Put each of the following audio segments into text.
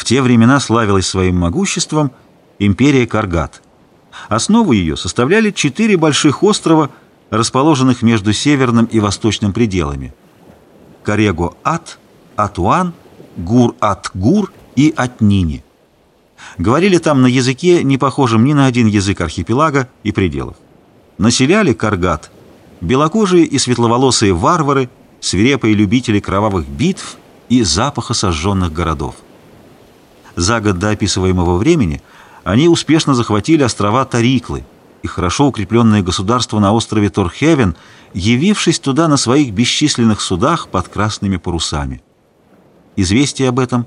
В те времена славилась своим могуществом империя Каргат. Основу ее составляли четыре больших острова, расположенных между северным и восточным пределами. Карего-Ат, Атуан, Гур-Ат-Гур и Атнини. Говорили там на языке, не похожем ни на один язык архипелага и пределов. Населяли Каргат белокожие и светловолосые варвары, свирепые любители кровавых битв и запаха сожженных городов. За год до описываемого времени они успешно захватили острова Тариклы и хорошо укрепленное государство на острове Торхевен, явившись туда на своих бесчисленных судах под красными парусами. Известия об этом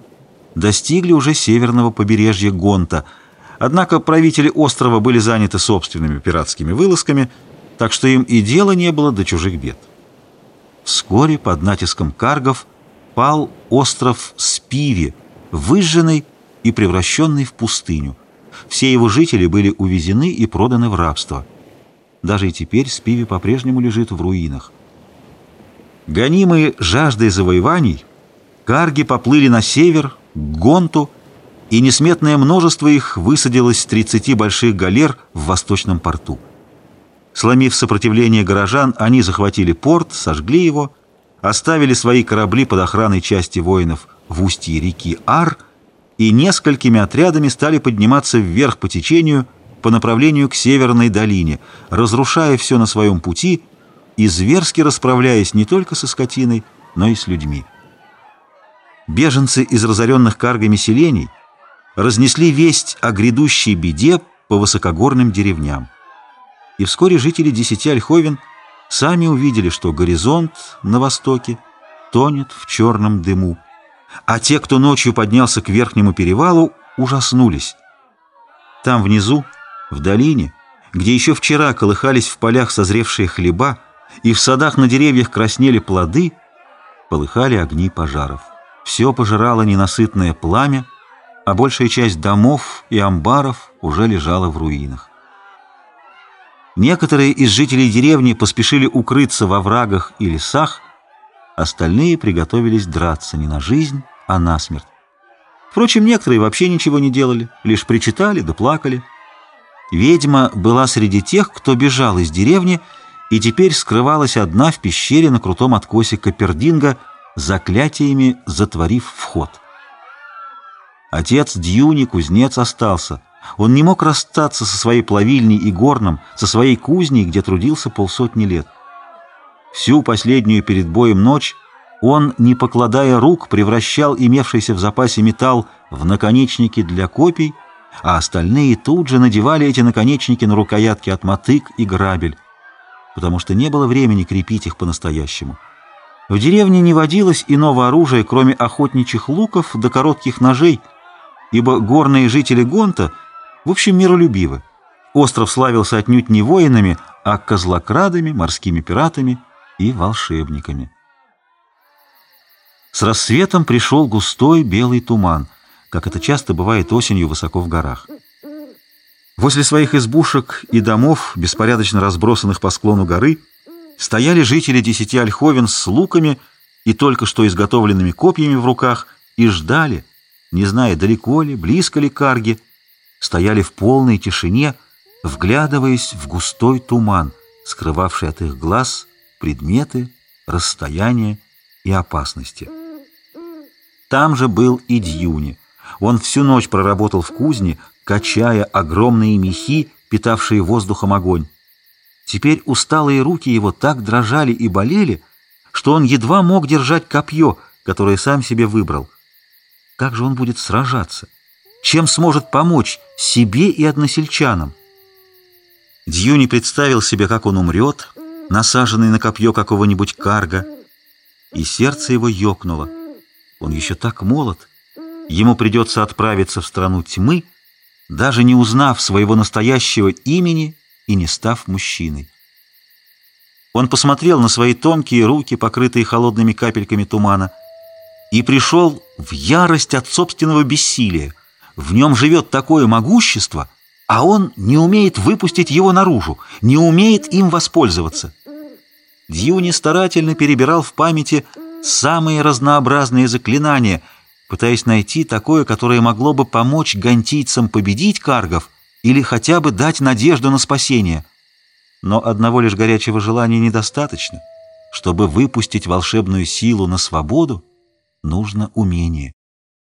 достигли уже северного побережья Гонта, однако правители острова были заняты собственными пиратскими вылазками, так что им и дела не было до чужих бед. Вскоре под натиском каргов пал остров Спиви, выжженный и превращенный в пустыню. Все его жители были увезены и проданы в рабство. Даже и теперь Спиви по-прежнему лежит в руинах. Гонимые жаждой завоеваний, карги поплыли на север, к Гонту, и несметное множество их высадилось с 30 больших галер в восточном порту. Сломив сопротивление горожан, они захватили порт, сожгли его, оставили свои корабли под охраной части воинов в устье реки Ар и несколькими отрядами стали подниматься вверх по течению по направлению к северной долине, разрушая все на своем пути и зверски расправляясь не только со скотиной, но и с людьми. Беженцы из разоренных каргами селений разнесли весть о грядущей беде по высокогорным деревням и вскоре жители десяти Ольховен сами увидели, что горизонт на востоке тонет в черном дыму, а те, кто ночью поднялся к верхнему перевалу, ужаснулись. Там внизу, в долине, где еще вчера колыхались в полях созревшие хлеба и в садах на деревьях краснели плоды, полыхали огни пожаров. Все пожирало ненасытное пламя, а большая часть домов и амбаров уже лежала в руинах. Некоторые из жителей деревни поспешили укрыться во врагах и лесах, остальные приготовились драться не на жизнь, а на смерть. Впрочем, некоторые вообще ничего не делали, лишь причитали да плакали. Ведьма была среди тех, кто бежал из деревни и теперь скрывалась одна в пещере на крутом откосе Капердинга, заклятиями затворив вход. Отец Дьюни, кузнец, остался — он не мог расстаться со своей плавильней и горном, со своей кузней, где трудился полсотни лет. Всю последнюю перед боем ночь он, не покладая рук, превращал имевшийся в запасе металл в наконечники для копий, а остальные тут же надевали эти наконечники на рукоятки от мотык и грабель, потому что не было времени крепить их по-настоящему. В деревне не водилось иного оружия, кроме охотничьих луков да коротких ножей, ибо горные жители Гонта — в общем, миролюбивы. Остров славился отнюдь не воинами, а козлокрадами, морскими пиратами и волшебниками. С рассветом пришел густой белый туман, как это часто бывает осенью высоко в горах. Возле своих избушек и домов, беспорядочно разбросанных по склону горы, стояли жители десяти ольховен с луками и только что изготовленными копьями в руках и ждали, не зная, далеко ли, близко ли карги, стояли в полной тишине, вглядываясь в густой туман, скрывавший от их глаз предметы, расстояние и опасности. Там же был и Дьюни. Он всю ночь проработал в кузне, качая огромные мехи, питавшие воздухом огонь. Теперь усталые руки его так дрожали и болели, что он едва мог держать копье, которое сам себе выбрал. Как же он будет сражаться? чем сможет помочь себе и односельчанам. Дьюни представил себе, как он умрет, насаженный на копье какого-нибудь карга, и сердце его ёкнуло. Он еще так молод, ему придется отправиться в страну тьмы, даже не узнав своего настоящего имени и не став мужчиной. Он посмотрел на свои тонкие руки, покрытые холодными капельками тумана, и пришел в ярость от собственного бессилия. В нем живет такое могущество, а он не умеет выпустить его наружу, не умеет им воспользоваться. Дьюни старательно перебирал в памяти самые разнообразные заклинания пытаясь найти такое, которое могло бы помочь гантийцам победить каргов или хотя бы дать надежду на спасение. Но одного лишь горячего желания недостаточно. Чтобы выпустить волшебную силу на свободу, нужно умение.